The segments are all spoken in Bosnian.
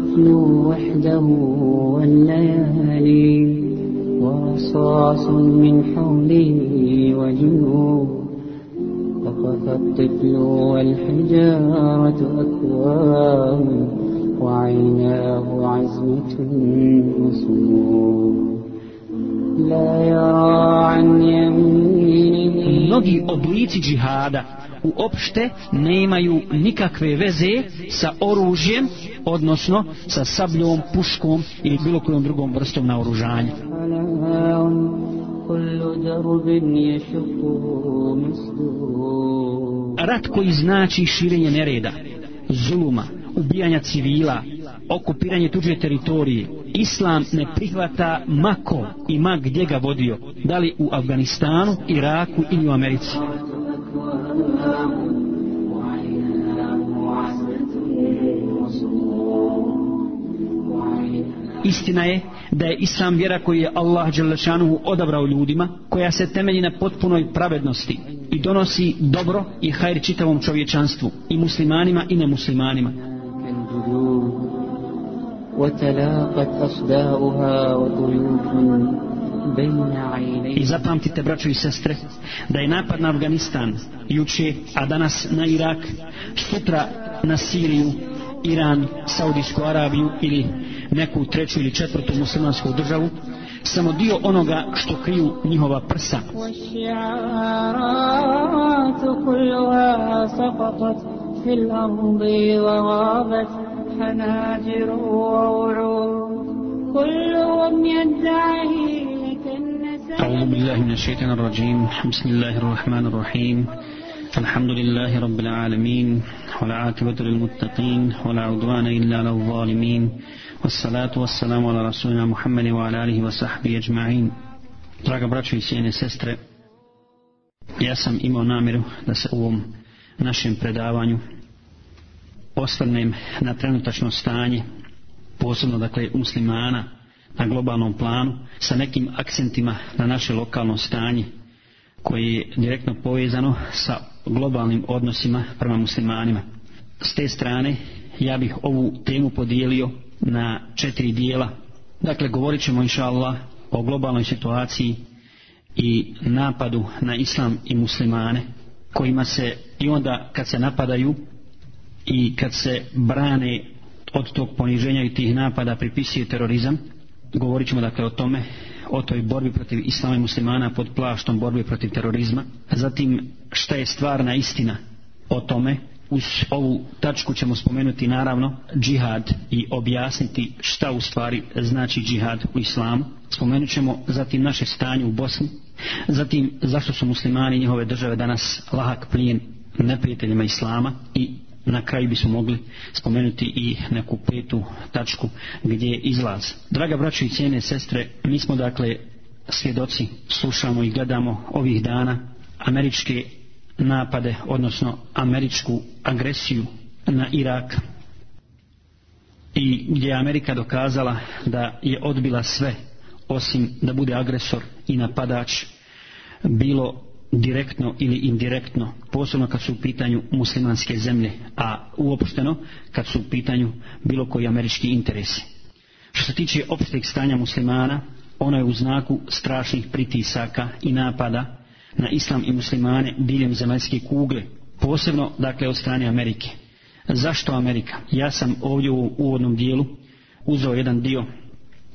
الطفل وحده والليالي ورصاص من حوله وجنوب وقف الطفل والحجارة أكوام وعيناه عزمة وصمود لا يرى عن يمينه. Mnogi oblici džihada nikakve veze sa oružjem, odnosno sa sabljom, puškom ili bilo kojom drugom vrstom naoružanja. Rat koji znači širenje nereda, zuluma, ubijanja civila, okupiranje tuđe teritorije. Islam ne prihvata mako i ma gdje ga vodio, da li u Afganistanu, Iraku ili u Americi. istina je da je islam vjera koju je Allah Đelešanuhu odabrao ljudima, koja se temelji na potpunoj pravednosti i donosi dobro i hajr čitavom čovječanstvu i muslimanima i nemuslimanima. I zapamtite, braćo i sestre, da je napad na Afganistan juče, a danas na Irak, sutra na Siriju, Iran, Saudijsku Arabiju ili neku treću ili četvrtu muslimansku državu, samo dio onoga što kriju njihova prsa. والشعارات كلها سقطت في الأرض وغابت حناجر ووعود كلهم يدعي لك النسب أعوذ بالله من الشيطان الرجيم بسم الله الرحمن الرحيم الحمد لله رب العالمين والعاقبة للمتقين ولا عدوان إلا على الظالمين والصلاة والسلام على رسولنا محمد وعلى آله وصحبه أجمعين Draga braćo i cijene sestre, ja sam imao namjeru da se u ovom našem predavanju osvrnem na trenutačno stanje, posebno dakle muslimana na globalnom planu, sa nekim akcentima na naše lokalno stanje, koje je direktno povezano sa globalnim odnosima prema muslimanima. S te strane ja bih ovu temu podijelio na četiri dijela. Dakle, govorit ćemo inša Allah o globalnoj situaciji i napadu na islam i muslimane kojima se i onda kad se napadaju i kad se brane od tog poniženja i tih napada pripisuje terorizam govorit ćemo dakle o tome o toj borbi protiv islama i muslimana pod plaštom borbe protiv terorizma. Zatim šta je stvarna istina o tome? Uz ovu tačku ćemo spomenuti naravno džihad i objasniti šta u stvari znači džihad u islamu. Spomenut ćemo zatim naše stanje u Bosni. Zatim zašto su muslimani njihove države danas lahak plijen neprijateljima islama i na kraju bismo mogli spomenuti i neku petu tačku gdje je izlaz. Draga braćo i cijene sestre, mi smo dakle svjedoci, slušamo i gledamo ovih dana američke napade, odnosno američku agresiju na Irak i gdje je Amerika dokazala da je odbila sve osim da bude agresor i napadač bilo direktno ili indirektno, posebno kad su u pitanju muslimanske zemlje, a uopšteno kad su u pitanju bilo koji američki interesi. Što se tiče opšteg stanja muslimana, ono je u znaku strašnih pritisaka i napada na islam i muslimane diljem zemaljske kugle, posebno dakle od strane Amerike. Zašto Amerika? Ja sam ovdje u uvodnom dijelu uzeo jedan dio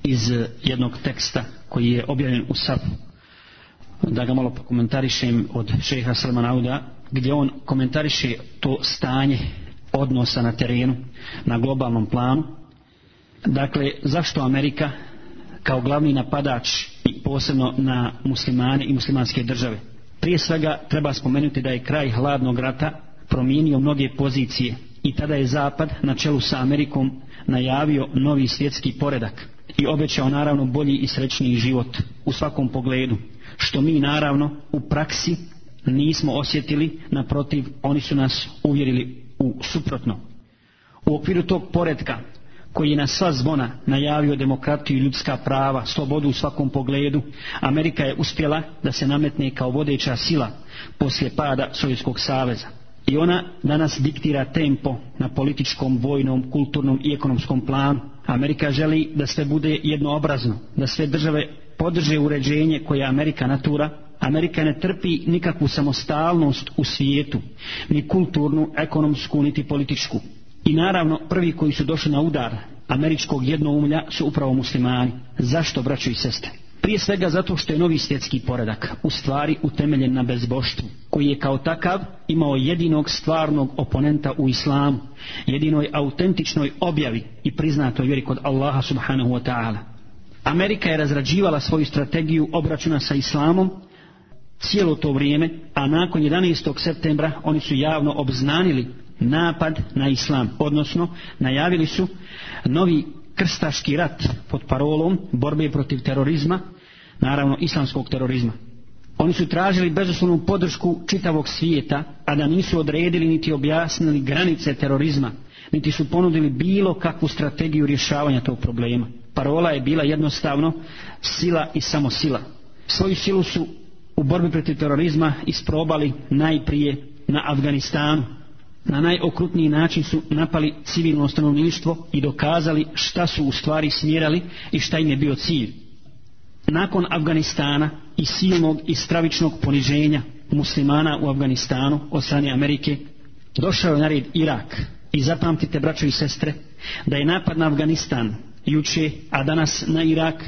iz jednog teksta koji je objavljen u SAP da ga malo pokomentarišem od šeha Salman Auda gdje on komentariše to stanje odnosa na terenu na globalnom planu. Dakle zašto Amerika kao glavni napadač i posebno na muslimane i muslimanske države? Prije svega treba spomenuti da je kraj hladnog rata promijenio mnoge pozicije i tada je Zapad na čelu sa Amerikom najavio novi svjetski poredak i obećao naravno bolji i srećniji život u svakom pogledu što mi naravno u praksi nismo osjetili naprotiv oni su nas uvjerili u suprotno u okviru tog poredka koji je na sva zvona najavio demokratiju i ljudska prava, slobodu u svakom pogledu, Amerika je uspjela da se nametne kao vodeća sila poslije pada Sovjetskog saveza. I ona danas diktira tempo na političkom, vojnom, kulturnom i ekonomskom planu. Amerika želi da sve bude jednoobrazno, da sve države podrže uređenje koje Amerika natura. Amerika ne trpi nikakvu samostalnost u svijetu, ni kulturnu, ekonomsku, niti političku. I naravno, prvi koji su došli na udar američkog jednoumlja su upravo muslimani. Zašto, braćo i sestre? Prije svega zato što je novi svjetski poredak u stvari utemeljen na bezboštvu, koji je kao takav imao jedinog stvarnog oponenta u islamu, jedinoj autentičnoj objavi i priznatoj vjeri kod Allaha subhanahu wa ta'ala. Amerika je razrađivala svoju strategiju obračuna sa islamom cijelo to vrijeme, a nakon 11. septembra oni su javno obznanili napad na islam, odnosno najavili su novi krstaški rat pod parolom borbe protiv terorizma, naravno islamskog terorizma. Oni su tražili bezoslovnu podršku čitavog svijeta, a da nisu odredili niti objasnili granice terorizma, niti su ponudili bilo kakvu strategiju rješavanja tog problema. Parola je bila jednostavno sila i samo sila. Svoju silu su u borbi protiv terorizma isprobali najprije na Afganistanu, na najokrutniji način su napali civilno stanovništvo i dokazali šta su u stvari smjerali i šta im je bio cilj. Nakon Afganistana i silnog i stravičnog poniženja muslimana u Afganistanu od strane Amerike, došao je na red Irak. I zapamtite, braćo i sestre, da je napad na Afganistan juče, a danas na Irak,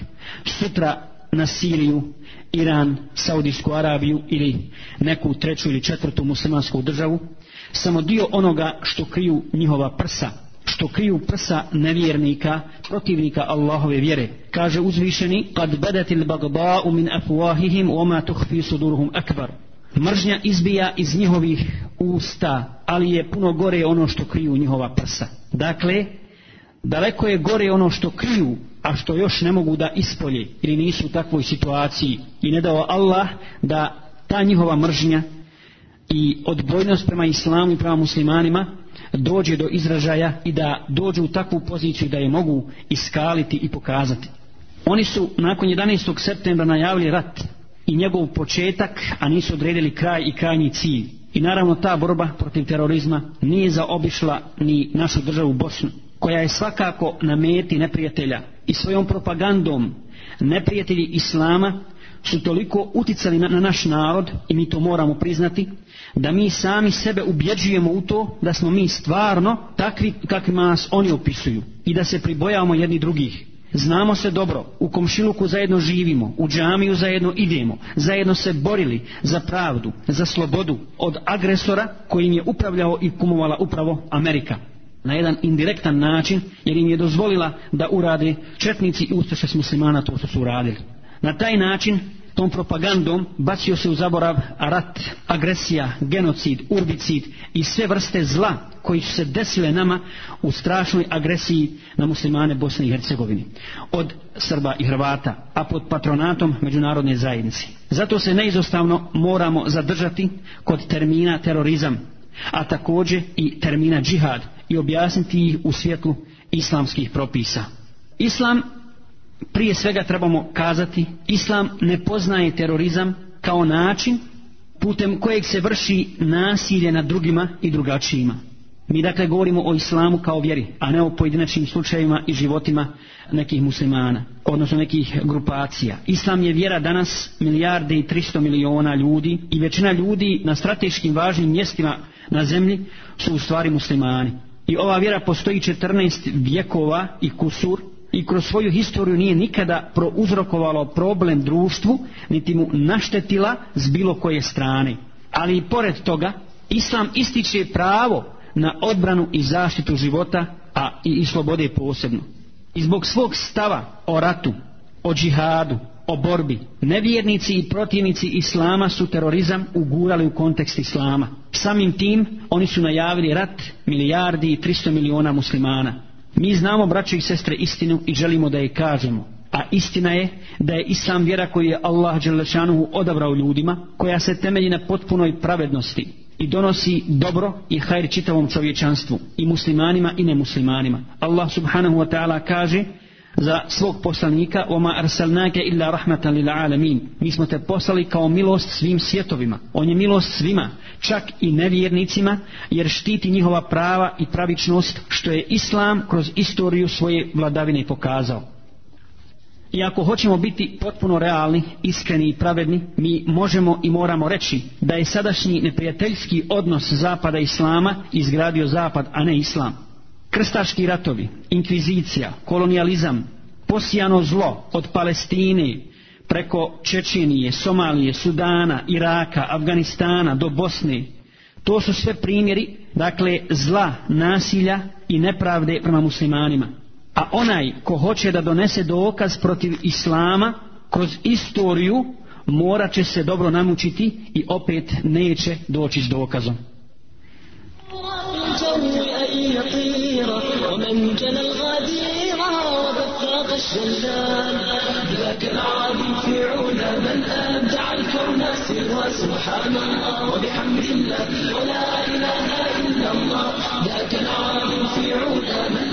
sutra na Siriju, Iran, Saudijsku Arabiju ili neku treću ili četvrtu muslimansku državu, samo dio onoga što kriju njihova prsa, što kriju prsa nevjernika, protivnika Allahove vjere. Kaže uzvišeni, kad bedatil bagda'u min afuahihim, oma tuhfi suduruhum akbar. Mržnja izbija iz njihovih usta, ali je puno gore ono što kriju njihova prsa. Dakle, daleko je gore ono što kriju, a što još ne mogu da ispolje ili nisu u takvoj situaciji. I ne dao Allah da ta njihova mržnja i odbojnost prema islamu i prema muslimanima dođe do izražaja i da dođu u takvu poziciju da je mogu iskaliti i pokazati. Oni su nakon 11. septembra najavili rat i njegov početak, a nisu odredili kraj i krajnji cilj. I naravno ta borba protiv terorizma nije zaobišla ni našu državu Bosnu, koja je svakako na meti neprijatelja i svojom propagandom neprijatelji Islama su toliko uticali na, na naš narod i mi to moramo priznati da mi sami sebe ubjeđujemo u to da smo mi stvarno takvi kakvima nas oni opisuju i da se pribojavamo jedni drugih. Znamo se dobro, u komšiluku zajedno živimo, u džamiju zajedno idemo, zajedno se borili za pravdu, za slobodu od agresora kojim je upravljao i kumovala upravo Amerika. Na jedan indirektan način, jer im je dozvolila da urade četnici i ustaše s muslimana to što su uradili. Na taj način tom propagandom bacio se u zaborav rat, agresija, genocid, urbicid i sve vrste zla koji su se desile nama u strašnoj agresiji na muslimane Bosne i Hercegovine od Srba i Hrvata, a pod patronatom međunarodne zajednice. Zato se neizostavno moramo zadržati kod termina terorizam, a također i termina džihad i objasniti ih u svjetlu islamskih propisa. Islam prije svega trebamo kazati islam ne poznaje terorizam kao način putem kojeg se vrši nasilje nad drugima i drugačijima. Mi dakle govorimo o islamu kao vjeri, a ne o pojedinačnim slučajevima i životima nekih muslimana, odnosno nekih grupacija. Islam je vjera danas milijarde i 300 miliona ljudi i većina ljudi na strateškim važnim mjestima na zemlji su u stvari muslimani. I ova vjera postoji 14 vjekova i kusur, i kroz svoju historiju nije nikada prouzrokovalo problem društvu, niti mu naštetila s bilo koje strane. Ali i pored toga, Islam ističe pravo na odbranu i zaštitu života, a i, i slobode posebno. I zbog svog stava o ratu, o džihadu, o borbi, nevjernici i protivnici Islama su terorizam ugurali u kontekst Islama. Samim tim, oni su najavili rat milijardi i 300 miliona muslimana. Mi znamo, braće i sestre, istinu i želimo da je kažemo. A istina je da je islam vjera koju je Allah Đelešanuhu odabrao ljudima, koja se temelji na potpunoj pravednosti i donosi dobro i hajr čitavom čovječanstvu, i muslimanima i nemuslimanima. Allah subhanahu wa ta'ala kaže za svog poslanika وَمَا أَرْسَلْنَاكَ illa rahmatan lil alamin. Mi smo te poslali kao milost svim svjetovima. On je milost svima čak i nevjernicima jer štiti njihova prava i pravičnost što je islam kroz istoriju svoje vladavine pokazao. I ako hoćemo biti potpuno realni, iskreni i pravedni, mi možemo i moramo reći da je sadašnji neprijateljski odnos Zapada i Islama izgradio Zapad, a ne Islam. Krstaški ratovi, inkvizicija, kolonijalizam, posijano zlo od Palestine preko Čečenije, Somalije, Sudana, Iraka, Afganistana do Bosne, to su sve primjeri, dakle, zla, nasilja i nepravde prema muslimanima. A onaj ko hoće da donese dokaz protiv islama kroz istoriju morat će se dobro namučiti i opet neće doći s dokazom. سبحان الله وبحمد الله ولا إله إلا الله ذاك العظيم في علا من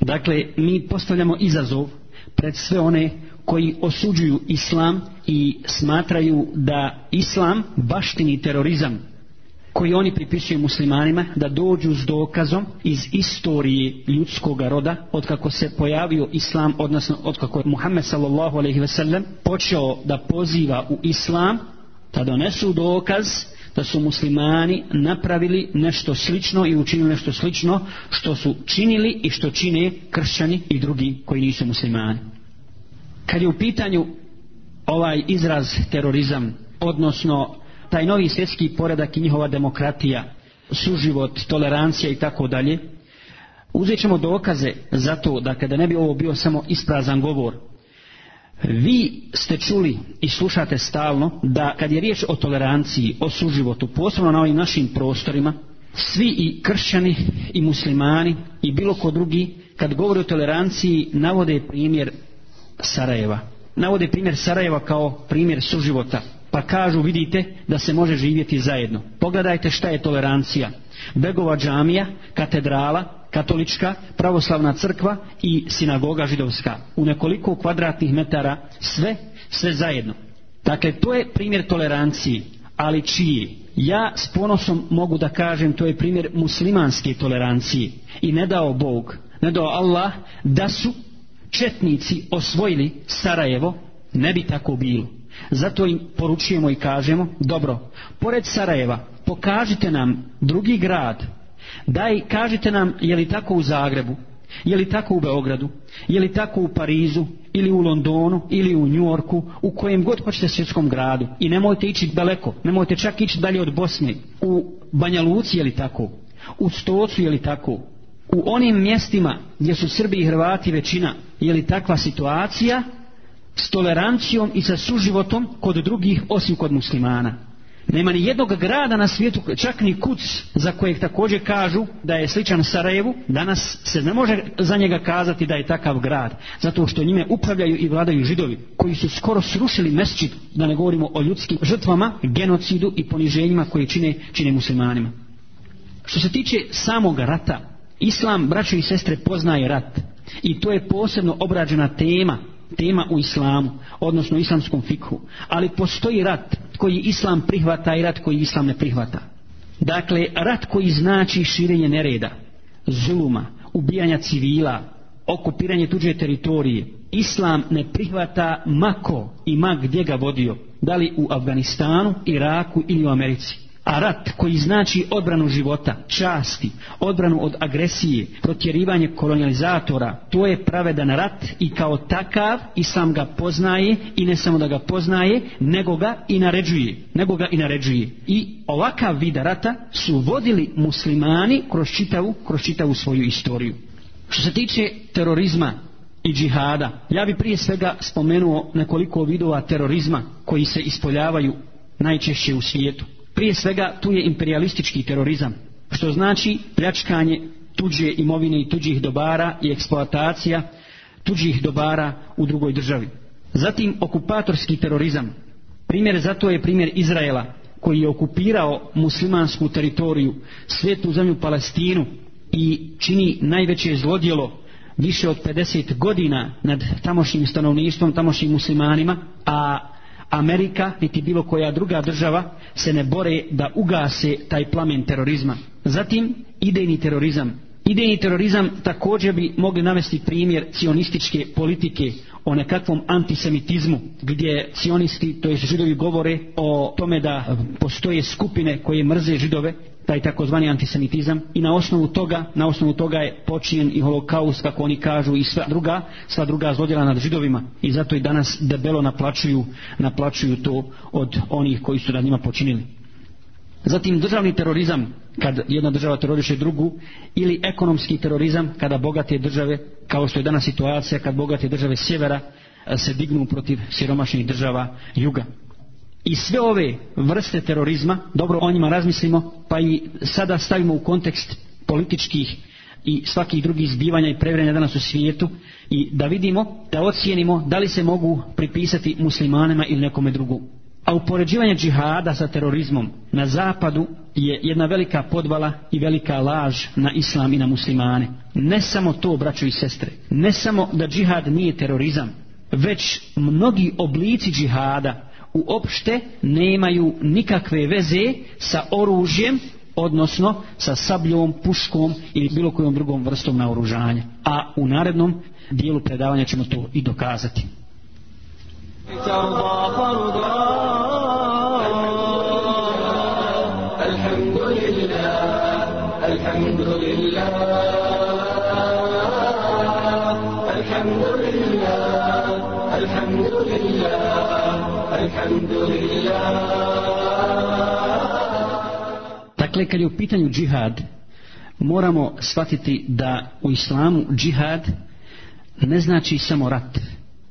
Dakle, mi postavljamo izazov pred sve one koji osuđuju islam i smatraju da islam baštini terorizam koji oni pripisuju muslimanima da dođu s dokazom iz istorije ljudskog roda od kako se pojavio islam odnosno od kako je Muhammed sallallahu alejhi ve sellem počeo da poziva u islam da donesu dokaz da su muslimani napravili nešto slično i učinili nešto slično što su činili i što čine kršćani i drugi koji nisu muslimani. Kad je u pitanju ovaj izraz terorizam, odnosno taj novi svjetski poredak i njihova demokratija, suživot, tolerancija i tako dalje, uzet ćemo dokaze za to da kada ne bi ovo bio samo isprazan govor, Vi ste čuli i slušate stalno da kad je riječ o toleranciji, o suživotu, posebno na ovim našim prostorima, svi i kršćani i muslimani i bilo ko drugi, kad govori o toleranciji, navode primjer Sarajeva. Navode primjer Sarajeva kao primjer suživota. Pa kažu, vidite, da se može živjeti zajedno. Pogledajte šta je tolerancija. Begova džamija, katedrala, katolička, pravoslavna crkva i sinagoga židovska. U nekoliko kvadratnih metara sve, sve zajedno. Dakle, to je primjer tolerancije, ali čiji? Ja s ponosom mogu da kažem, to je primjer muslimanske tolerancije. I ne dao Bog, ne dao Allah, da su četnici osvojili Sarajevo, ne bi tako bilo. Zato im poručujemo i kažemo, dobro, pored Sarajeva, pokažite nam drugi grad Daj, kažite nam, je li tako u Zagrebu, je li tako u Beogradu, je li tako u Parizu, ili u Londonu, ili u Njorku, u kojem god hoćete svjetskom gradu. I nemojte ići daleko, nemojte čak ići dalje od Bosne. U Banja Luci je li tako, u Stocu je li tako, u onim mjestima gdje su Srbi i Hrvati većina, je li takva situacija s tolerancijom i sa suživotom kod drugih osim kod muslimana. Nema ni jednog grada na svijetu, čak ni kuc za kojeg također kažu da je sličan Sarajevu, danas se ne može za njega kazati da je takav grad, zato što njime upravljaju i vladaju židovi, koji su skoro srušili mesčit, da ne govorimo o ljudskim žrtvama, genocidu i poniženjima koji čine, čine muslimanima. Što se tiče samog rata, Islam, braćo i sestre, poznaje rat. I to je posebno obrađena tema tema u islamu, odnosno islamskom fikhu. Ali postoji rat koji islam prihvata i rat koji islam ne prihvata. Dakle, rat koji znači širenje nereda, zuluma, ubijanja civila, okupiranje tuđe teritorije, islam ne prihvata mako i ma gdje ga vodio, da li u Afganistanu, Iraku ili u Americi. A rat koji znači odbranu života, časti, odbranu od agresije, protjerivanje kolonializatora, to je pravedan rat i kao takav islam ga poznaje i ne samo da ga poznaje, nego ga i naređuje. Nego ga i naređuje. I ovakav vid rata su vodili muslimani kroz čitavu, kroz čitavu svoju istoriju. Što se tiče terorizma i džihada, ja bi prije svega spomenuo nekoliko vidova terorizma koji se ispoljavaju najčešće u svijetu. Prije svega tu je imperialistički terorizam, što znači pljačkanje tuđe imovine i tuđih dobara i eksploatacija tuđih dobara u drugoj državi. Zatim okupatorski terorizam. Primjer za to je primjer Izraela koji je okupirao muslimansku teritoriju, svetu zemlju Palestinu i čini najveće zlodjelo više od 50 godina nad tamošnjim stanovništvom, tamošnjim muslimanima, a Amerika, niti bilo koja druga država, se ne bore da ugase taj plamen terorizma. Zatim, idejni terorizam. Idejni terorizam također bi mogli navesti primjer cionističke politike o nekakvom antisemitizmu gdje cionisti, to je židovi govore o tome da postoje skupine koje mrze židove taj takozvani antisemitizam i na osnovu toga na osnovu toga je počinjen i holokaust kako oni kažu i sva druga sva druga zlodjela nad židovima i zato i danas debelo naplaćuju naplaćuju to od onih koji su nad njima počinili Zatim državni terorizam, kad jedna država teroriše drugu, ili ekonomski terorizam, kada bogate države, kao što je danas situacija, kad bogate države sjevera eh, se dignu protiv siromašnih država juga. I sve ove vrste terorizma, dobro o njima razmislimo, pa i sada stavimo u kontekst političkih i svakih drugih zbivanja i prevrenja danas u svijetu i da vidimo, da ocijenimo da li se mogu pripisati muslimanima ili nekome drugu. A upoređivanje džihada sa terorizmom na zapadu je jedna velika podvala i velika laž na islam i na muslimane. Ne samo to, braćo i sestre, ne samo da džihad nije terorizam, već mnogi oblici džihada uopšte nemaju nikakve veze sa oružjem, odnosno sa sabljom, puškom ili bilo kojom drugom vrstom naoružanja. A u narednom dijelu predavanja ćemo to i dokazati. Dakle, kad je u pitanju džihad, moramo shvatiti da u islamu džihad ne znači samo rat.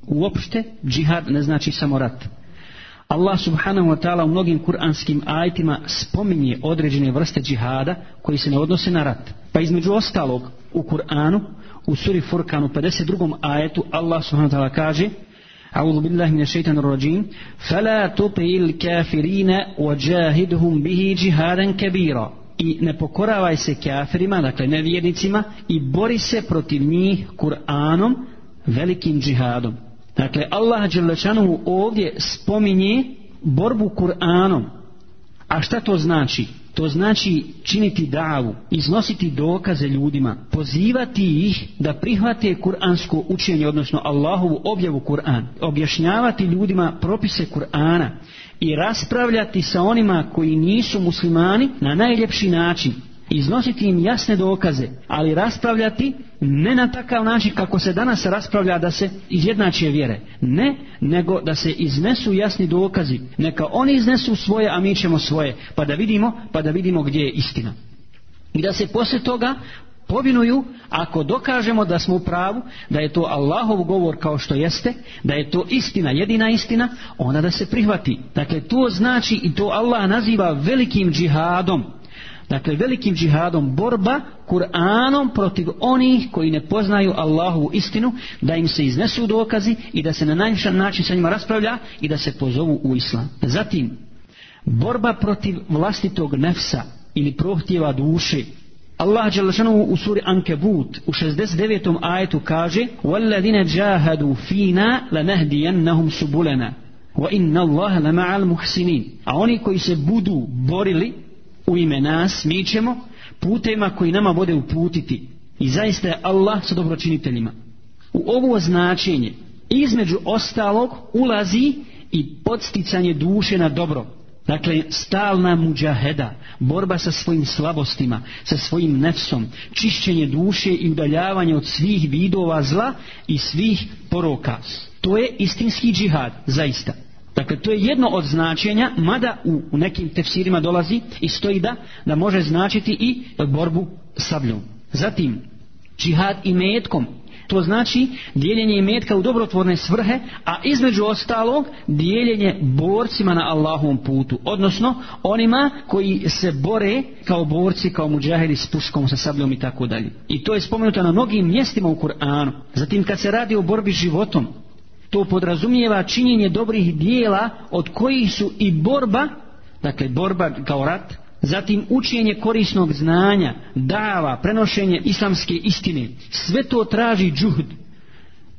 Uopšte, džihad ne znači samo rat. Allah subhanahu wa ta'ala u mnogim kuranskim ajtima spominje određene vrste džihada koji se ne odnose na rat. Pa između ostalog u Kur'anu, u suri Furkanu 52. ajetu Allah subhanahu wa ta'ala kaže أعوذ بالله من الشيطان الرجيم فلا تطع الكافرين وجاهدهم به جهادا كبيرا i ne pokoravaj se kafirima, dakle nevjernicima i bori se protiv njih Kur'anom velikim džihadom. Dakle, Allah Đelešanu ovdje spominje borbu Kur'anom. A šta to znači? To znači činiti davu, iznositi dokaze ljudima, pozivati ih da prihvate kuransko učenje, odnosno Allahovu objavu Kur'an, objašnjavati ljudima propise Kur'ana i raspravljati sa onima koji nisu muslimani na najljepši način, iznositi im jasne dokaze, ali raspravljati ne na takav način kako se danas raspravlja da se izjednače vjere. Ne, nego da se iznesu jasni dokazi. Neka oni iznesu svoje, a mi ćemo svoje. Pa da vidimo, pa da vidimo gdje je istina. I da se posle toga povinuju ako dokažemo da smo u pravu, da je to Allahov govor kao što jeste, da je to istina, jedina istina, ona da se prihvati. Dakle, to znači i to Allah naziva velikim džihadom. Dakle, velikim džihadom borba Kur'anom protiv onih koji ne poznaju Allahu istinu, da im se iznesu dokazi i da se na najvišan način sa njima raspravlja i da se pozovu u islam. Zatim, borba protiv vlastitog nefsa ili prohtjeva duše. Allah Đelešanu u suri Ankebut u 69. ajetu kaže وَالَّذِينَ جَاهَدُوا فِينَا لَنَهْدِيَنَّهُمْ سُبُلَنَا وَإِنَّ اللَّهَ لَمَعَ الْمُحْسِنِينَ A oni koji se budu borili u ime nas, mi ćemo putema koji nama vode uputiti. I zaista je Allah sa dobročiniteljima. U ovo značenje između ostalog ulazi i podsticanje duše na dobro. Dakle, stalna muđaheda, borba sa svojim slabostima, sa svojim nefsom, čišćenje duše i udaljavanje od svih vidova zla i svih poroka. To je istinski džihad, zaista. Dakle, to je jedno od značenja, mada u, u nekim tefsirima dolazi i stoji da, da može značiti i borbu sabljom. Zatim, džihad i metkom, to znači dijeljenje imetka u dobrotvorne svrhe, a između ostalog dijeljenje borcima na Allahovom putu, odnosno onima koji se bore kao borci, kao muđaheri s puškom, sa sabljom i tako dalje. I to je spomenuto na mnogim mjestima u Kur'anu. Zatim kad se radi o borbi životom, to podrazumijeva činjenje dobrih dijela od kojih su i borba, dakle borba kao rat, zatim učenje korisnog znanja, dava, prenošenje islamske istine, sve to traži džuhd.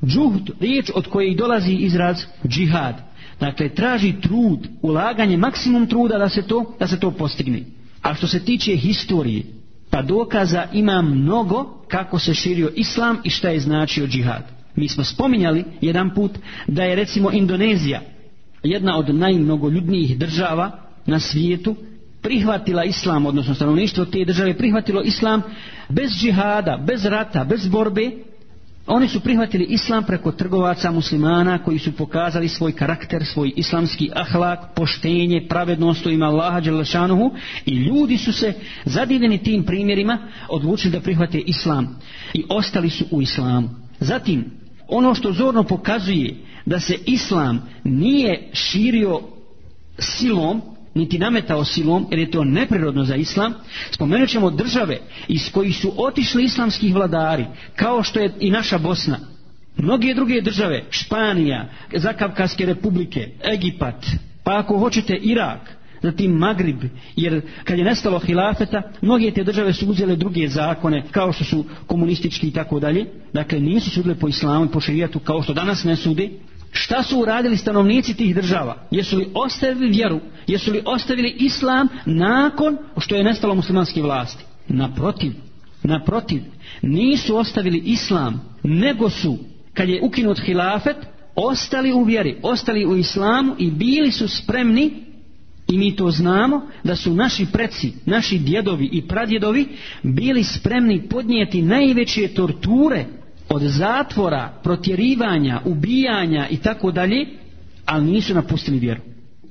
Džuhd, riječ od koje dolazi izraz džihad. Dakle, traži trud, ulaganje, maksimum truda da se to, da se to postigne. A što se tiče historije, pa dokaza ima mnogo kako se širio islam i šta je značio džihad. Mi smo spominjali jedan put da je recimo Indonezija jedna od najmnogoljudnijih država na svijetu prihvatila islam, odnosno stanovništvo te države prihvatilo islam bez džihada, bez rata, bez borbe oni su prihvatili islam preko trgovaca muslimana koji su pokazali svoj karakter, svoj islamski ahlak, poštenje, pravednost u ima Allaha Đelešanuhu i ljudi su se zadivljeni tim primjerima odlučili da prihvate islam i ostali su u islamu. Zatim, ono što zorno pokazuje da se islam nije širio silom, niti nametao silom, jer je to neprirodno za islam, spomenut ćemo države iz kojih su otišli islamskih vladari, kao što je i naša Bosna. Mnoge druge države, Španija, Zakavkaske republike, Egipat, pa ako hoćete Irak, zatim Magrib, jer kad je nestalo hilafeta, mnoge te države su uzele druge zakone, kao što su komunistički i tako dalje, dakle nisu sudile po islamu i po šerijatu kao što danas ne sude, Šta su uradili stanovnici tih država? Jesu li ostavili vjeru? Jesu li ostavili islam nakon što je nestalo muslimanske vlasti? Naprotiv, naprotiv, nisu ostavili islam, nego su, kad je ukinut hilafet, ostali u vjeri, ostali u islamu i bili su spremni i mi to znamo da su naši preci, naši djedovi i pradjedovi bili spremni podnijeti najveće torture od zatvora, protjerivanja, ubijanja i tako dalje, ali nisu napustili vjeru.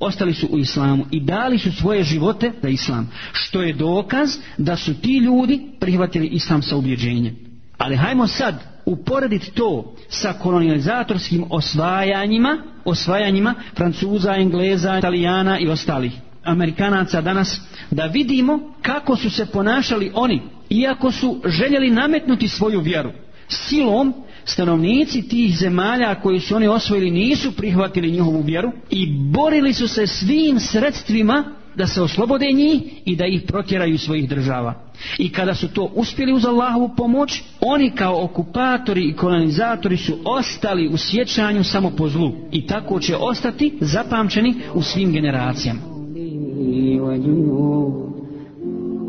Ostali su u islamu i dali su svoje živote za islam, što je dokaz da su ti ljudi prihvatili islam sa ubjeđenjem. Ali hajmo sad uporediti to sa kolonizatorskim osvajanjima, osvajanjima Francuza, Engleza, Italijana i ostalih Amerikanaca danas, da vidimo kako su se ponašali oni, iako su željeli nametnuti svoju vjeru. Silom stanovnici tih zemalja koji su oni osvojili nisu prihvatili njihovu vjeru i borili su se svim sredstvima da se oslobode njih i da ih protjeraju svojih država. I kada su to uspjeli uz Allahovu pomoć, oni kao okupatori i kolonizatori su ostali u sjećanju samo po zlu. I tako će ostati zapamćeni u svim generacijama.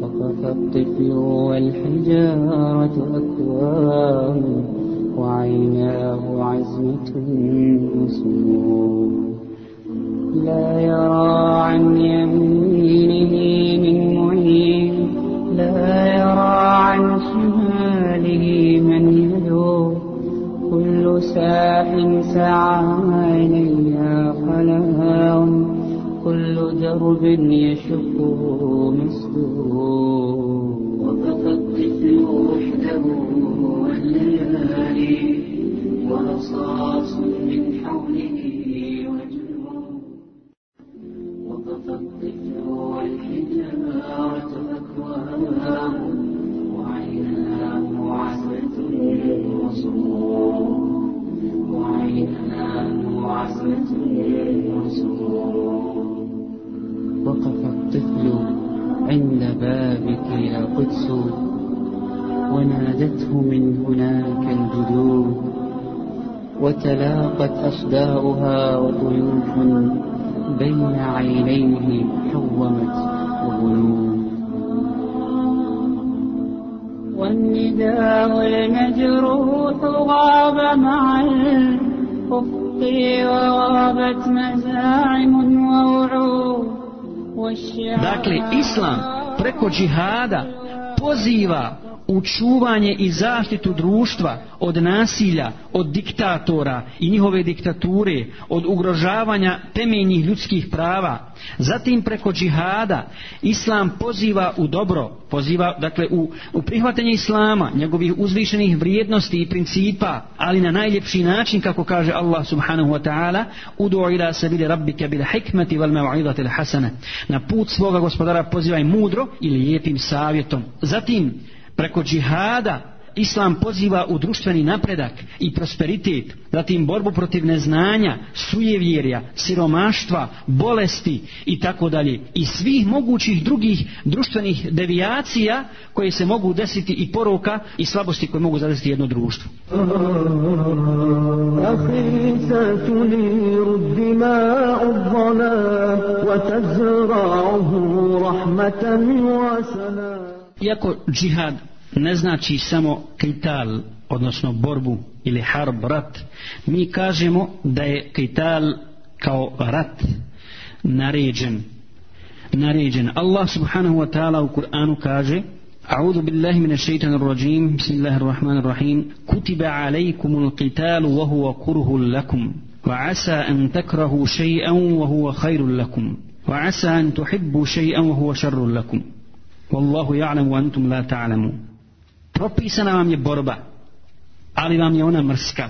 وقف الطفل والحجارة أكوام وعيناه عزمة مسموم لا يرى عن يمينه من معين. لا يرى عن شماله من يدعو كل ساح سعى إليها خلاهم كل درب يشقه مسدود. وقف الطفل وحده والليالي ورصاص من حوله وقف الطفل عند بابك يا قدس ونادته من هناك الجدود وتلاقت أصداؤها وطيوف بين عينيه حومت وغيوم والنداء المجروح غاب مع الأفق وغابت مزاعم ووعود Dakle, Islam preko džihada poziva u čuvanje i zaštitu društva od nasilja, od diktatora i njihove diktature, od ugrožavanja temeljnih ljudskih prava. Zatim preko džihada Islam poziva u dobro, poziva dakle u, u prihvatanje Islama, njegovih uzvišenih vrijednosti i principa, ali na najljepši način kako kaže Allah subhanahu wa ta'ala udu ila sabili rabbike bil hikmeti wal mev'idatil hasana. Na put svoga gospodara pozivaj mudro ili lijepim savjetom. Zatim preko džihada Islam poziva u društveni napredak i prosperitet, zatim borbu protiv neznanja, sujevjerja, siromaštva, bolesti i tako dalje. I svih mogućih drugih društvenih devijacija koje se mogu desiti i poroka i slabosti koje mogu zadesiti jedno društvo. Iako džihad ne znači samo krital, odnosno borbu ili harb, rat, mi kažemo da je krital kao rat naređen. Naređen. Allah subhanahu wa ta'ala u Kur'anu kaže أعوذ بالله من الشيطان الرجيم بسم الله الرحمن الرحيم كتب عليكم القتال وهو كره لكم وعسى أن تكرهوا شيئا وهو خير لكم وعسى أن تحبوا شيئا وهو شر لكم Wallahu ja'lam wa antum la ta'lamu. Propisana vam je borba, ali vam je ona mrska.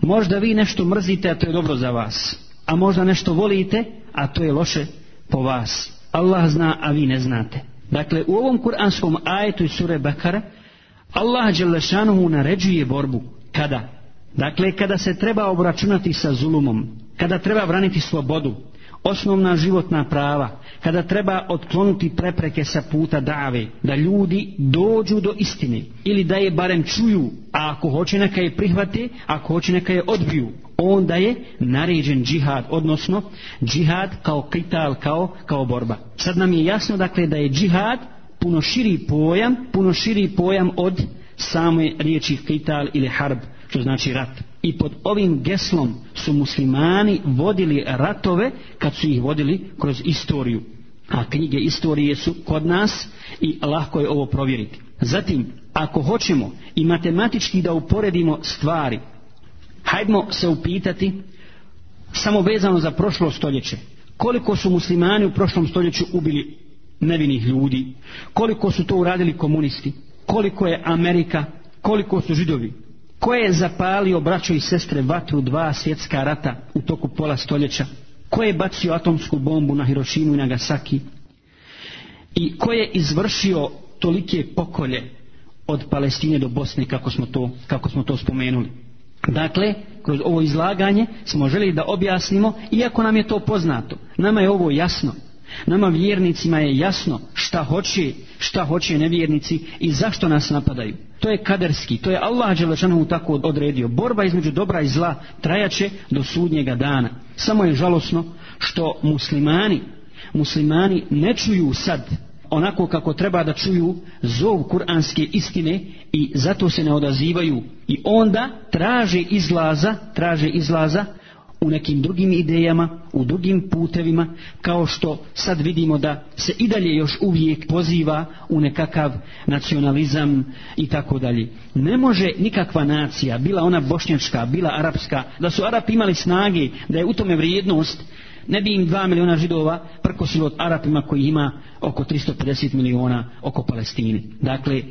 Možda vi nešto mrzite, a to je dobro za vas. A možda nešto volite, a to je loše po vas. Allah zna, a vi ne znate. Dakle, u ovom kuranskom ajetu iz sure Bekara, Allah Đelešanuhu naređuje borbu. Kada? Dakle, kada se treba obračunati sa zulumom, kada treba braniti slobodu, osnovna životna prava, kada treba otkloniti prepreke sa puta dave, da ljudi dođu do istine, ili da je barem čuju, a ako hoće neka je prihvate, ako hoće neka je odbiju, onda je naređen džihad, odnosno džihad kao kital, kao, kao borba. Sad nam je jasno dakle da je džihad puno širi pojam, puno širi pojam od same riječi kital ili harb, što znači rat i pod ovim geslom su muslimani vodili ratove kad su ih vodili kroz istoriju. A knjige istorije su kod nas i lahko je ovo provjeriti. Zatim, ako hoćemo i matematički da uporedimo stvari, hajdemo se upitati samo vezano za prošlo stoljeće. Koliko su muslimani u prošlom stoljeću ubili nevinih ljudi? Koliko su to uradili komunisti? Koliko je Amerika? Koliko su židovi? Ko je zapalio braćo i sestre vatru dva svjetska rata u toku pola stoljeća? Ko je bacio atomsku bombu na Hirošimu i Nagasaki? I ko je izvršio tolike pokolje od Palestine do Bosne kako smo to, kako smo to spomenuli? Dakle, kroz ovo izlaganje smo želi da objasnimo, iako nam je to poznato, nama je ovo jasno, Nama vjernicima je jasno šta hoće, šta hoće nevjernici i zašto nas napadaju. To je kaderski, to je Allah Đelešanu tako odredio. Borba između dobra i zla trajaće do sudnjega dana. Samo je žalosno što muslimani, muslimani ne čuju sad onako kako treba da čuju zov kuranske istine i zato se ne odazivaju i onda traže izlaza, traže izlaza u nekim drugim idejama, u drugim putevima, kao što sad vidimo da se i dalje još uvijek poziva u nekakav nacionalizam i tako dalje. Ne može nikakva nacija, bila ona bošnjačka, bila arapska, da su Arapi imali snage, da je u tome vrijednost, ne bi im 2 miliona židova prkosilo od Arapima koji ima oko 350 miliona oko Palestine. Dakle,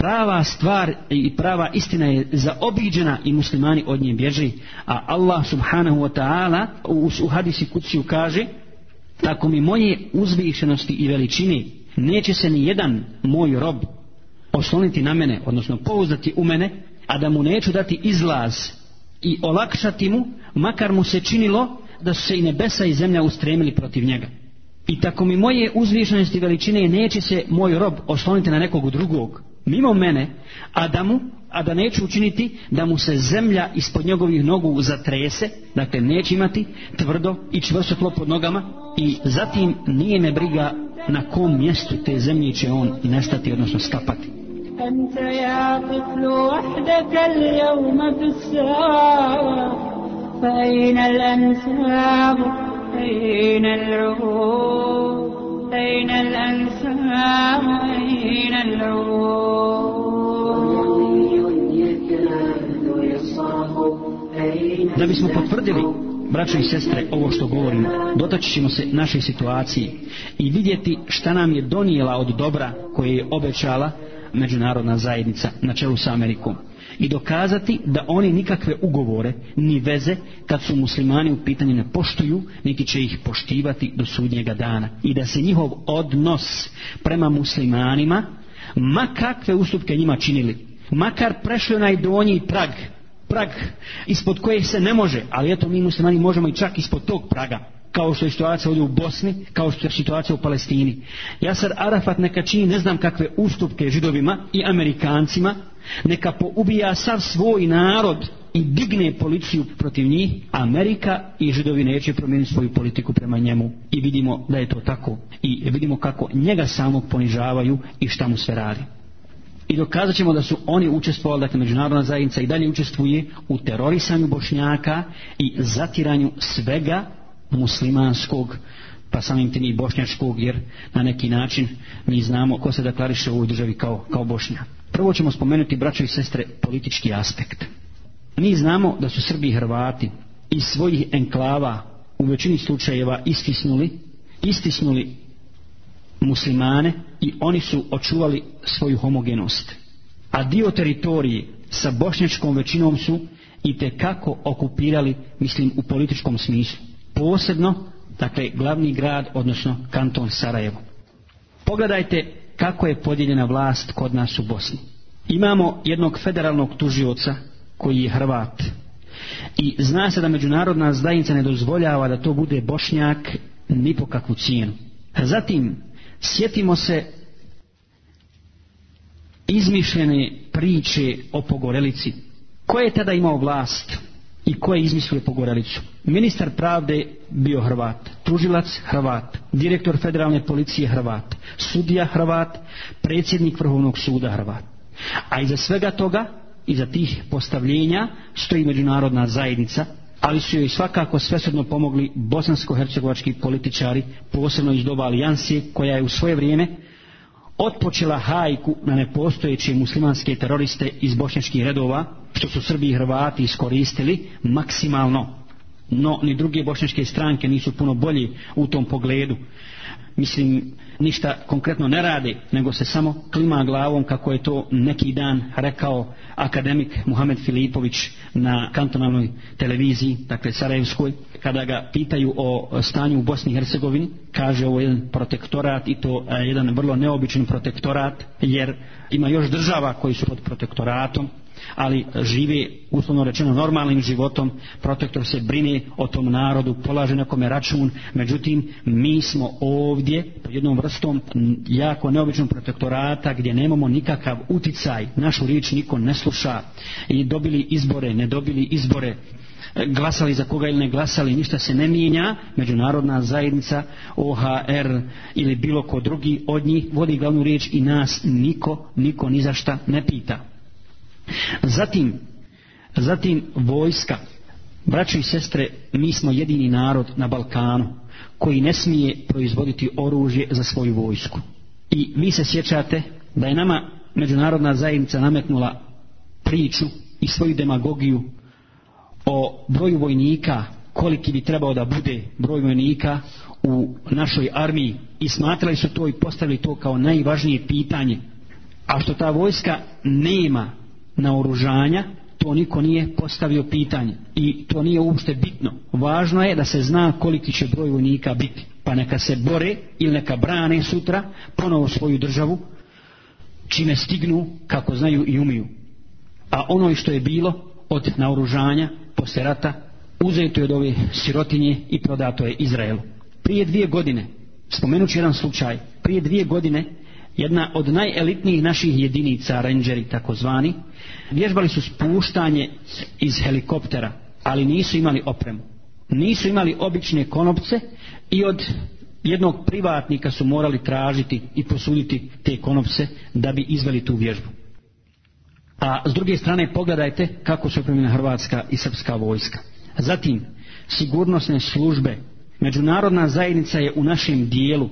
prava stvar i prava istina je zaobiđena i muslimani od nje bježi. A Allah subhanahu wa ta'ala u, u hadisi kuciju kaže tako mi moje uzvišenosti i veličine neće se ni jedan moj rob osloniti na mene odnosno pouzdati u mene a da mu neću dati izlaz i olakšati mu makar mu se činilo da su se i nebesa i zemlja ustremili protiv njega. I tako mi moje uzvišenosti i veličine neće se moj rob osloniti na nekog drugog mimo mene, a da mu a da neću učiniti da mu se zemlja ispod njegovih nogu zatrese, dakle neće imati tvrdo i čvrsto tlo pod nogama i zatim nije me briga na kom mjestu te zemlje će on nestati, odnosno skapati. أنت يا طفل وحدك اليوم في الساعة فأين الأنساب أين العهود أين الأنساب أين العروض Da bismo potvrdili, braćo i sestre, ovo što govorimo, dotaći ćemo se naše situacije i vidjeti šta nam je donijela od dobra koje je obećala međunarodna zajednica na čelu sa Amerikom i dokazati da oni nikakve ugovore ni veze kad su muslimani u pitanju ne poštuju niti će ih poštivati do sudnjega dana. I da se njihov odnos prema muslimanima ma kakve ustupke njima činili makar prešli onaj donji prag, prag ispod kojeg se ne može, ali eto mi muslimani možemo i čak ispod tog praga, kao što je situacija ovdje u Bosni, kao što je situacija u Palestini. Jasar Arafat neka čini ne znam kakve ustupke židovima i amerikancima, neka poubija sav svoj narod i digne policiju protiv njih, Amerika i židovi neće promijeniti svoju politiku prema njemu. I vidimo da je to tako. I vidimo kako njega samog ponižavaju i šta mu sve radi. I dokazat ćemo da su oni učestvovali, dakle međunarodna zajednica i dalje učestvuje u terorisanju bošnjaka i zatiranju svega muslimanskog pa samim tim i bošnjačkog jer na neki način mi znamo ko se deklariše u ovoj državi kao, kao bošnja. Prvo ćemo spomenuti braćo i sestre politički aspekt. Mi znamo da su Srbi i Hrvati iz svojih enklava u većini slučajeva istisnuli, istisnuli muslimane i oni su očuvali svoju homogenost. A dio teritorije sa bošnjačkom većinom su i te kako okupirali, mislim, u političkom smislu. Posebno, dakle, glavni grad, odnosno kanton Sarajevo. Pogledajte kako je podijeljena vlast kod nas u Bosni. Imamo jednog federalnog tužioca koji je Hrvat. I zna se da međunarodna zajednica ne dozvoljava da to bude Bošnjak ni po kakvu cijenu. Zatim, sjetimo se izmišljene priče o pogorelici. Ko je tada imao vlast i ko je izmislio pogorelicu? Ministar pravde bio Hrvat, tužilac Hrvat, direktor federalne policije Hrvat, sudija Hrvat, predsjednik Vrhovnog suda Hrvat. A iza svega toga, iza tih postavljenja, stoji međunarodna zajednica, ali su joj svakako svesredno pomogli bosansko-hercegovački političari, posebno iz doba alijansije, koja je u svoje vrijeme otpočela hajku na nepostojeće muslimanske teroriste iz bošnjačkih redova, što su Srbi i Hrvati iskoristili maksimalno. No, ni druge bošnjačke stranke nisu puno bolji u tom pogledu mislim, ništa konkretno ne radi, nego se samo klima glavom kako je to neki dan rekao akademik Muhamed Filipović na kantonalnoj televiziji, dakle Sarajevskoj, kada ga pitaju o stanju u Bosni i Hercegovini, kaže ovo jedan protektorat i to e, jedan vrlo neobičan protektorat, jer ima još država koji su pod protektoratom, ali žive uslovno rečeno normalnim životom. Protektor se brine o tom narodu polaže nekome račun. Međutim mi smo ovdje pod jednom vrstom jako neobičnom protektorata gdje nemamo nikakav uticaj. Našu riječ niko ne sluša. I dobili izbore, ne dobili izbore. Glasali za koga ili ne glasali, ništa se ne mijenja, međunarodna zajednica, OHR ili bilo ko drugi od njih vodi glavnu riječ i nas niko, niko ni za šta ne pita. Zatim, zatim vojska. Braćo i sestre, mi smo jedini narod na Balkanu koji ne smije proizvoditi oružje za svoju vojsku. I vi se sjećate da je nama međunarodna zajednica nametnula priču i svoju demagogiju o broju vojnika koliki bi trebao da bude broj vojnika u našoj armiji i smatrali su to i postavili to kao najvažnije pitanje a što ta vojska nema naoružanja, to niko nije postavio pitanje. I to nije uopšte bitno. Važno je da se zna koliki će broj vojnika biti. Pa neka se bore ili neka brane sutra ponovo svoju državu, čime stignu kako znaju i umiju. A ono što je bilo od naoružanja posle rata, uzeto je od ove sirotinje i prodato je Izraelu. Prije dvije godine, spomenući jedan slučaj, prije dvije godine jedna od najelitnijih naših jedinica, rangeri takozvani, vježbali su spuštanje iz helikoptera, ali nisu imali opremu. Nisu imali obične konopce i od jednog privatnika su morali tražiti i posuditi te konopce da bi izveli tu vježbu. A s druge strane pogledajte kako su opremljena Hrvatska i Srpska vojska. Zatim, sigurnosne službe, međunarodna zajednica je u našem dijelu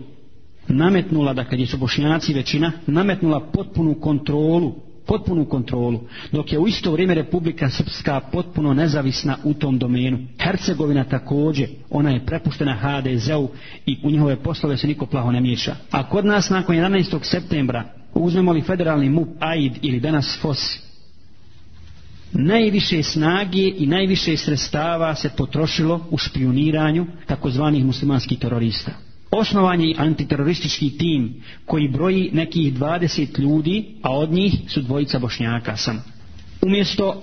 nametnula, dakle gdje su bošnjaci većina, nametnula potpunu kontrolu, potpunu kontrolu, dok je u isto vrijeme Republika Srpska potpuno nezavisna u tom domenu. Hercegovina također, ona je prepuštena HDZ-u i u njihove poslove se niko plaho ne miješa. A kod nas nakon 11. septembra uzmemo li federalni MUP AID ili danas FOS, najviše snage i najviše sredstava se potrošilo u špioniranju takozvanih muslimanskih terorista osnovan je antiteroristički tim koji broji nekih 20 ljudi, a od njih su dvojica bošnjaka sam. Umjesto,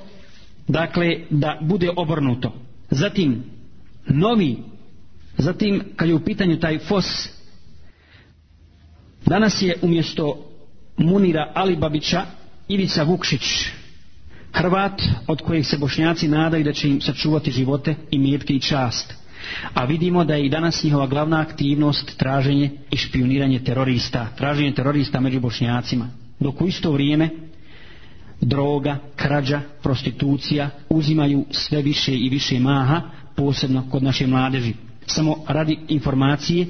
dakle, da bude obrnuto. Zatim, novi, zatim, kad je u pitanju taj FOS, danas je umjesto Munira Alibabića, Ivica Vukšić, Hrvat od kojih se bošnjaci nadaju da će im sačuvati živote i mijetke i čast. A vidimo da je i danas njihova glavna aktivnost traženje i špioniranje terorista, traženje terorista među bošnjacima. Dok u isto vrijeme droga, krađa, prostitucija uzimaju sve više i više maha, posebno kod naše mladeži. Samo radi informacije,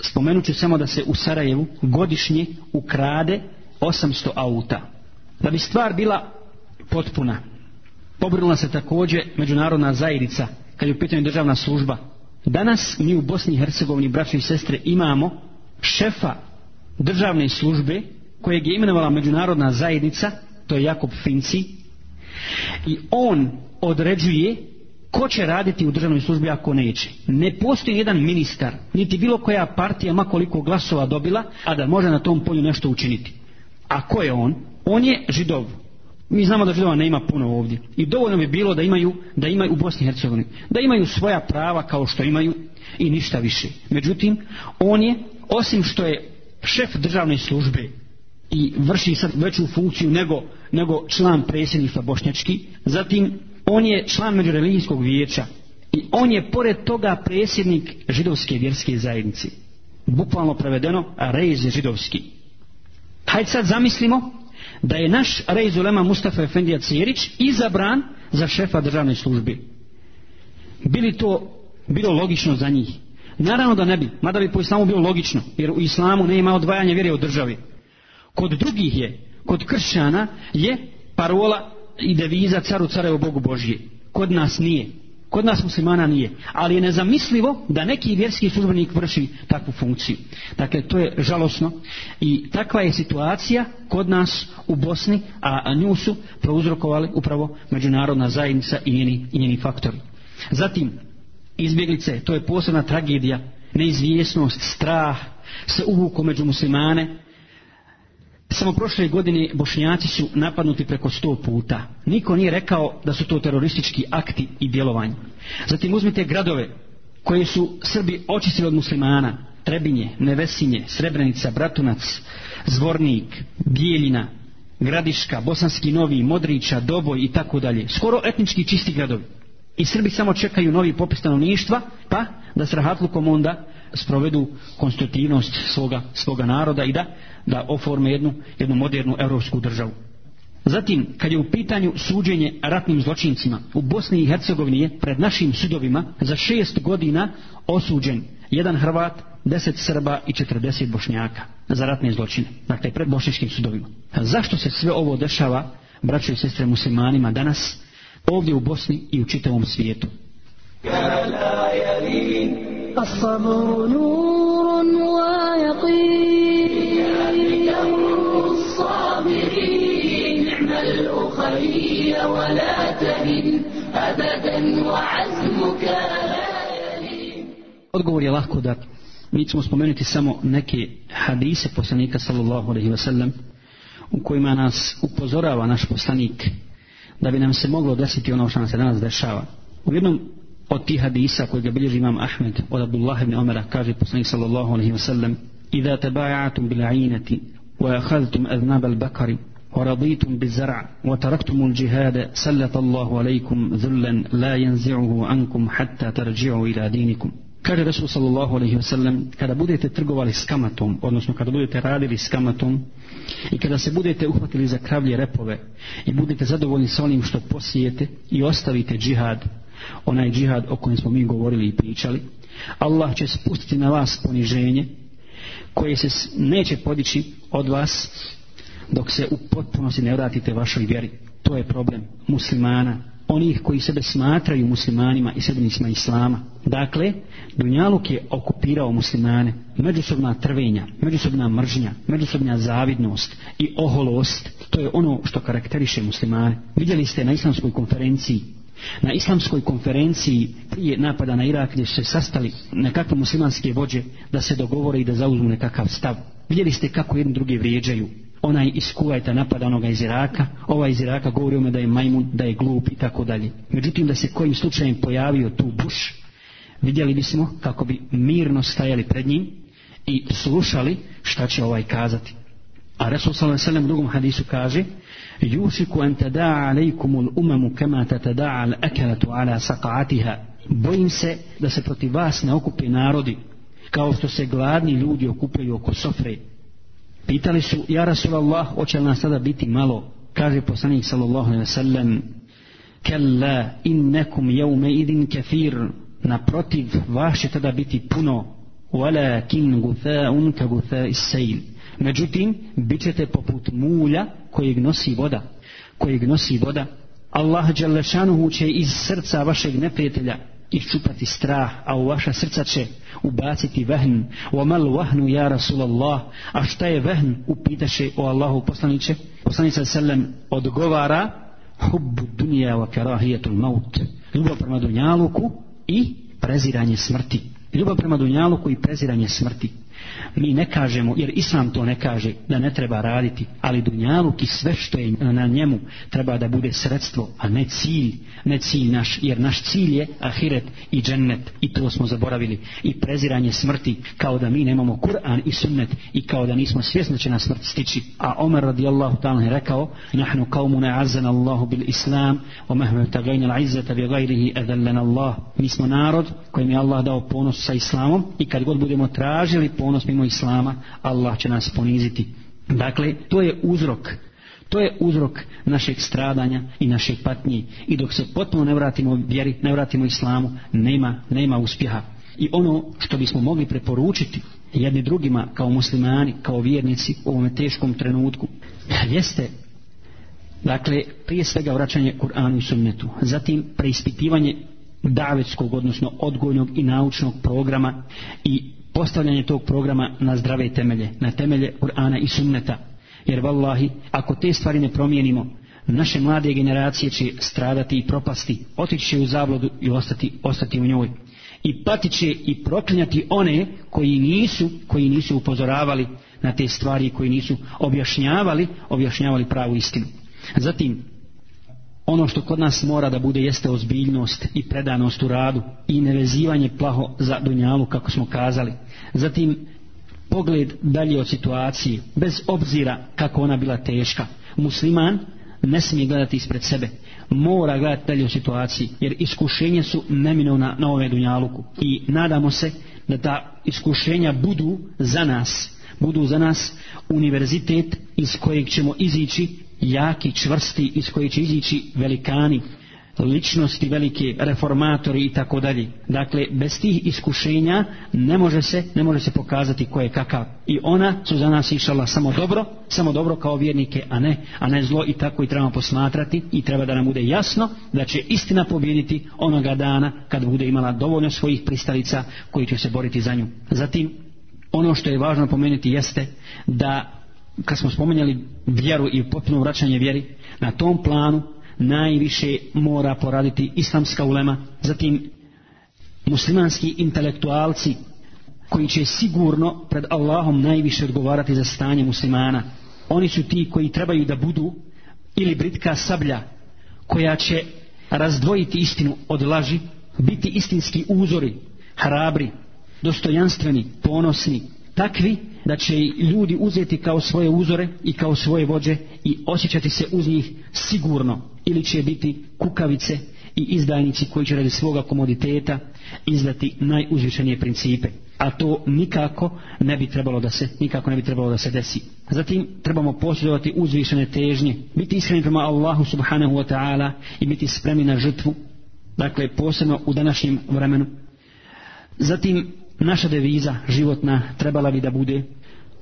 spomenut ću samo da se u Sarajevu godišnje ukrade 800 auta. Da bi stvar bila potpuna. Pobrinula se također međunarodna zajednica kad je u pitanju državna služba. Danas mi u Bosni i Hercegovini, braći i sestre, imamo šefa državne službe kojeg je imenovala međunarodna zajednica, to je Jakob Finci, i on određuje ko će raditi u državnoj službi ako neće. Ne postoji jedan ministar, niti bilo koja partija, makoliko glasova dobila, a da može na tom polju nešto učiniti. A ko je on? On je židov. Mi znamo da židova nema puno ovdje. I dovoljno bi bilo da imaju, da imaju u Bosni i Hercegovini. Da imaju svoja prava kao što imaju i ništa više. Međutim, on je, osim što je šef državne službe i vrši sad veću funkciju nego, nego član predsjedništva Bošnjački, zatim on je član međureligijskog vijeća i on je pored toga predsjednik židovske vjerske zajednice. Bukvalno prevedeno, rejz je židovski. Hajde sad zamislimo da je naš rejz ulema Mustafa Efendija Cijerić izabran za šefa državne službe. Bili to bilo logično za njih? Naravno da ne bi, mada bi po islamu bilo logično, jer u islamu nema odvajanja vjere od države. Kod drugih je, kod kršćana je parola i deviza caru carevo Bogu Božije. Kod nas nije. Kod nas muslimana nije. Ali je nezamislivo da neki vjerski službenik vrši takvu funkciju. Dakle, to je žalosno. I takva je situacija kod nas u Bosni, a nju su prouzrokovali upravo međunarodna zajednica i njeni, i njeni faktori. Zatim, izbjeglice, to je posebna tragedija, neizvjesnost, strah, se uvuko među muslimane, Samo prošle godine bošnjaci su napadnuti preko sto puta. Niko nije rekao da su to teroristički akti i djelovanje. Zatim uzmite gradove koje su Srbi očistili od muslimana. Trebinje, Nevesinje, Srebrenica, Bratunac, Zvornik, Bijeljina, Gradiška, Bosanski Novi, Modrića, Doboj i tako dalje. Skoro etnički čisti gradovi. I Srbi samo čekaju novi popis stanovništva, pa da s rahatlukom onda sprovedu konstitutivnost svoga, svoga naroda i da, da oforme jednu, jednu modernu evropsku državu. Zatim, kad je u pitanju suđenje ratnim zločincima, u Bosni i Hercegovini je pred našim sudovima za šest godina osuđen jedan Hrvat, deset Srba i četrdeset Bošnjaka za ratne zločine. Dakle, pred bošničkim sudovima. Zašto se sve ovo dešava, braćo i sestre muslimanima, danas, ovdje u Bosni i u čitavom svijetu? الصبر نور ويقين الصابرين نعم الأخي ولا تهن أبدا وعزمك Odgovor je lahko da mi ćemo spomenuti samo neke hadise poslanika sallallahu alaihi wasallam u kojima nas upozorava naš poslanik da bi nam se moglo desiti ono što nam se danas dešava. U jednom od tih hadisa koji ga bilježi imam Ahmed od Abdullah ibn Omara kaže poslanik sallallahu alaihi wasallam Iza tabajatum bil ainati wa akhadtum aznab al bakari ورضيتم بالزرع وتركتم الجهاد سلط الله عليكم ذلا لا ينزعه عنكم حتى ترجعوا إلى دينكم Kaže Resul sallallahu alaihi wa sallam, kada budete trgovali s kamatom, odnosno kada budete radili s kamatom i kada se budete uhvatili za kravlje repove i budete zadovoljni sa onim što posijete i ostavite džihad, onaj džihad o kojem smo mi govorili i pričali, Allah će spustiti na vas poniženje koje se neće podići od vas dok se u potpunosti ne vratite vašoj vjeri. To je problem muslimana, onih koji sebe smatraju muslimanima i sedminicima islama. Dakle, Dunjaluk je okupirao muslimane, međusobna trvenja, međusobna mržnja, međusobna zavidnost i oholost, to je ono što karakteriše muslimane. Vidjeli ste na islamskoj konferenciji Na islamskoj konferenciji prije napada na Irak gdje se sastali nekakve muslimanske vođe da se dogovore i da zauzmu nekakav stav. Vidjeli ste kako jedni drugi vrijeđaju. Onaj iz Kuvajta napada onoga iz Iraka, ovaj iz Iraka govori ome da je majmun, da je glup i tako dalje. Međutim, da se kojim slučajem pojavio tu buš, vidjeli bismo kako bi mirno stajali pred njim i slušali šta će ovaj kazati. A Resul sallallahu alejhi ve sellem u drugom hadisu kaže: "Yusiku an tada'a alaykumul umamu kama tatada'a al-akalatu ala saqa'atiha." Bojim se da se protiv vas ne okupe narodi kao što se gladni ljudi okupljaju oko sofre. Pitali su, ja Rasulallah, hoće li nas sada biti malo? Kaže poslanik sallallahu alaihi sallam, "Kalla innakum yawma idin kefir Naprotiv, vas će tada biti puno. Walakin gutha'un ka gutha'is sayl Međutim, bit ćete poput mulja kojeg nosi voda. Kojeg nosi voda. Allah Đalešanuhu će iz srca vašeg neprijatelja iščupati strah, a u vaša srca će ubaciti vehn. Wa mal vahnu ja Rasulallah. A šta je vehn? Upitaše o Allahu poslaniće. Poslanica Selem odgovara hubbu dunija wa karahijetul maut. Ljubav prema dunjaluku i preziranje smrti. Ljubav prema dunjaluku i preziranje smrti. Mi ne kažemo, jer Islam to ne kaže, da ne treba raditi, ali dunjaluk i sve što je na njemu treba da bude sredstvo, a ne cilj, ne cilj naš, jer naš cilj je ahiret i džennet, i to smo zaboravili, i preziranje smrti, kao da mi nemamo Kur'an i sunnet, i kao da nismo svjesni će na smrt stići. A Omer radijallahu ta'ala je rekao, nahnu kaumu azana Allahu bil Islam, o mehme tagajna l'azzata bi gajrihi adallana Allah. Mi smo narod kojim je Allah dao ponos sa Islamom, i kad god budemo tražili ponos mimo Islama, Allah će nas poniziti. Dakle, to je uzrok To je uzrok našeg stradanja i našeg patnje. I dok se potpuno ne vratimo vjeri, ne vratimo islamu, nema, nema uspjeha. I ono što bismo mogli preporučiti jedni drugima kao muslimani, kao vjernici u ovom teškom trenutku, jeste dakle prije svega vraćanje Kur'anu i sunnetu. Zatim preispitivanje davetskog, odnosno odgojnog i naučnog programa i postavljanje tog programa na zdrave temelje, na temelje Kur'ana i sunneta. Jer vallahi, ako te stvari ne promijenimo, naše mlade generacije će stradati i propasti, otići će u zablodu i ostati, ostati u njoj. I patit će i proklinjati one koji nisu, koji nisu upozoravali na te stvari, koji nisu objašnjavali, objašnjavali pravu istinu. Zatim, ono što kod nas mora da bude jeste ozbiljnost i predanost u radu i nevezivanje plaho za dunjalu kako smo kazali. Zatim pogled dalje od situacije bez obzira kako ona bila teška. Musliman ne smije gledati ispred sebe. Mora gledati dalje od situaciji jer iskušenje su neminovna na ove dunjaluku. I nadamo se da ta iskušenja budu za nas budu za nas univerzitet iz kojeg ćemo izići jaki, čvrsti, iz koji će izići velikani, ličnosti velike, reformatori i tako dalje. Dakle, bez tih iskušenja ne može se, ne može se pokazati ko je kakav. I ona su za nas išala samo dobro, samo dobro kao vjernike, a ne, a ne zlo i tako i trebamo posmatrati i treba da nam bude jasno da će istina pobjediti onoga dana kad bude imala dovoljno svojih pristalica koji će se boriti za nju. Zatim, ono što je važno pomenuti jeste da kad smo spomenjali vjeru i potpuno vraćanje vjeri, na tom planu najviše mora poraditi islamska ulema, zatim muslimanski intelektualci koji će sigurno pred Allahom najviše odgovarati za stanje muslimana. Oni su ti koji trebaju da budu ili britka sablja koja će razdvojiti istinu od laži, biti istinski uzori, hrabri, dostojanstveni, ponosni, takvi da će ljudi uzeti kao svoje uzore i kao svoje vođe i osjećati se uz njih sigurno. Ili će biti kukavice i izdajnici koji će radi svoga komoditeta izdati najuzvišenije principe. A to nikako ne bi trebalo da se nikako ne bi trebalo da se desi. Zatim trebamo posjedovati uzvišene težnje biti iskreni prema Allahu subhanahu wa ta'ala i biti spremni na žrtvu dakle posebno u današnjem vremenu. Zatim naša deviza životna trebala bi da bude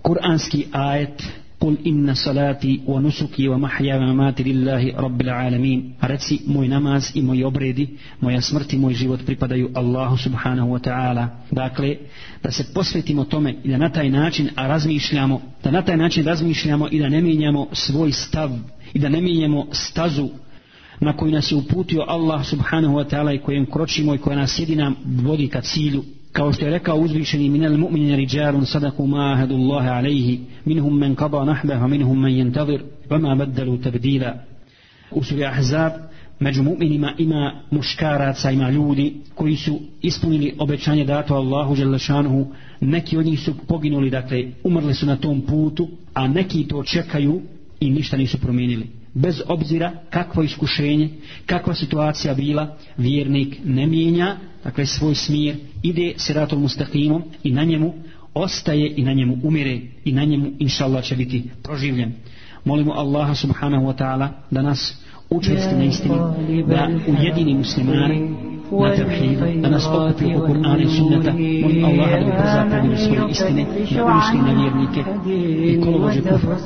kuranski ajet Kul inna salati wa nusuki wa mahya wa mamati lillahi rabbil alamin. Reci moj namaz i moji obredi, moja smrt i moj život pripadaju Allahu subhanahu wa ta'ala. Dakle, da se posvetimo tome i da na taj način razmišljamo, da na taj način razmišljamo i da ne mijenjamo svoj stav i da ne mijenjamo stazu na koju nas je uputio Allah subhanahu wa ta'ala i kojem kročimo i koja nas jedina vodi ka cilju kao što je rekao uzvišeni minel mu'minin riđarun sadaku ma Allahe alaihi minhum men qada nahbaha minhum men jentavir vama baddalu tabdila u suri Ahzab među mu'minima ima muškaraca, ima ljudi koji su ispunili obećanje dato Allahu Đelešanuhu neki od njih su poginuli, dakle umrli su na tom putu, a neki to čekaju i ništa nisu promijenili. Bez obzira kakvo iskušenje, kakva situacija bila, vjernik ne mijenja, dakle svoj smir, ide siratom mustakimom i na njemu ostaje i na njemu umire i na njemu inša će biti proživljen. Molimo Allaha subhanahu wa ta'ala da nas učvrsti na istini, da ujedini muslimane na tevhidu, da nas okupi oko Kur'ana i sunneta, molim Allaha da ubrza promjenu svoje istine, da uništi nevjernike i kolovođe kufra.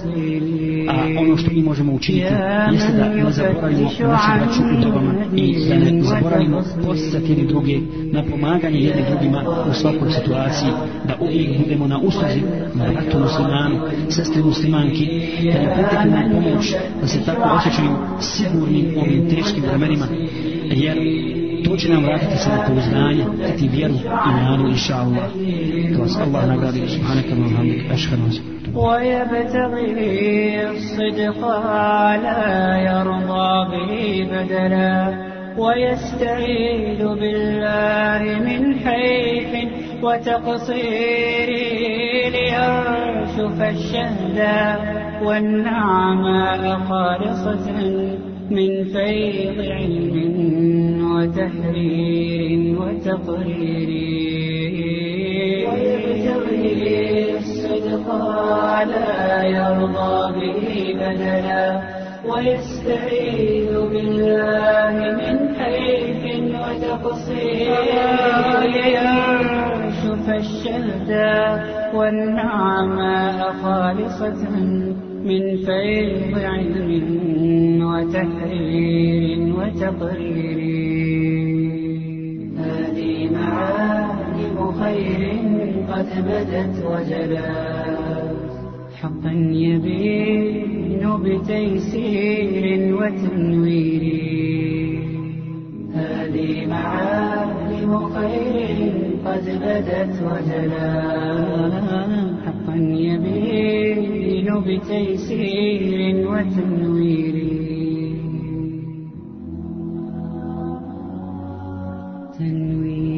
A ono što mi možemo učiniti jeste da ne zaboravimo našu braću u dobama i da ne zaboravimo postizati jedni druge na pomaganje jedni drugima u svakoj situaciji, da uvijek budemo na usluzi bratu muslimanu, sestri muslimanki, da im priteknemo pomoć, da se tako osjećaju sigurni u ovim teškim vremenima, jer to će nam vratiti samo pouzdanje, ti vjeru i nadu, inša Allah. To vas Allah nagradi, subhanaka wa hamdik, ašhanu ويبتغي الصدق لا يرضى به بدلا ويستعيذ بالله من حيف وتقصير ليرشف الشهدا والنعماء خالصة من فيض علم وتحرير وتقرير. ويبتغي الصدق لا يرضى به بدلا ويستعيذ بالله من حيف وتقصير. ليرشف الشهدا والنعماء خالصة. من فيض علم وتحرير وتقرير. هذه معالم خير قد بدت وجلات حقا يبين بتيسير وتنوير. هذه معالم خير قد بدت وجلات حقا يبين بتيسير وتنوير. تنوير.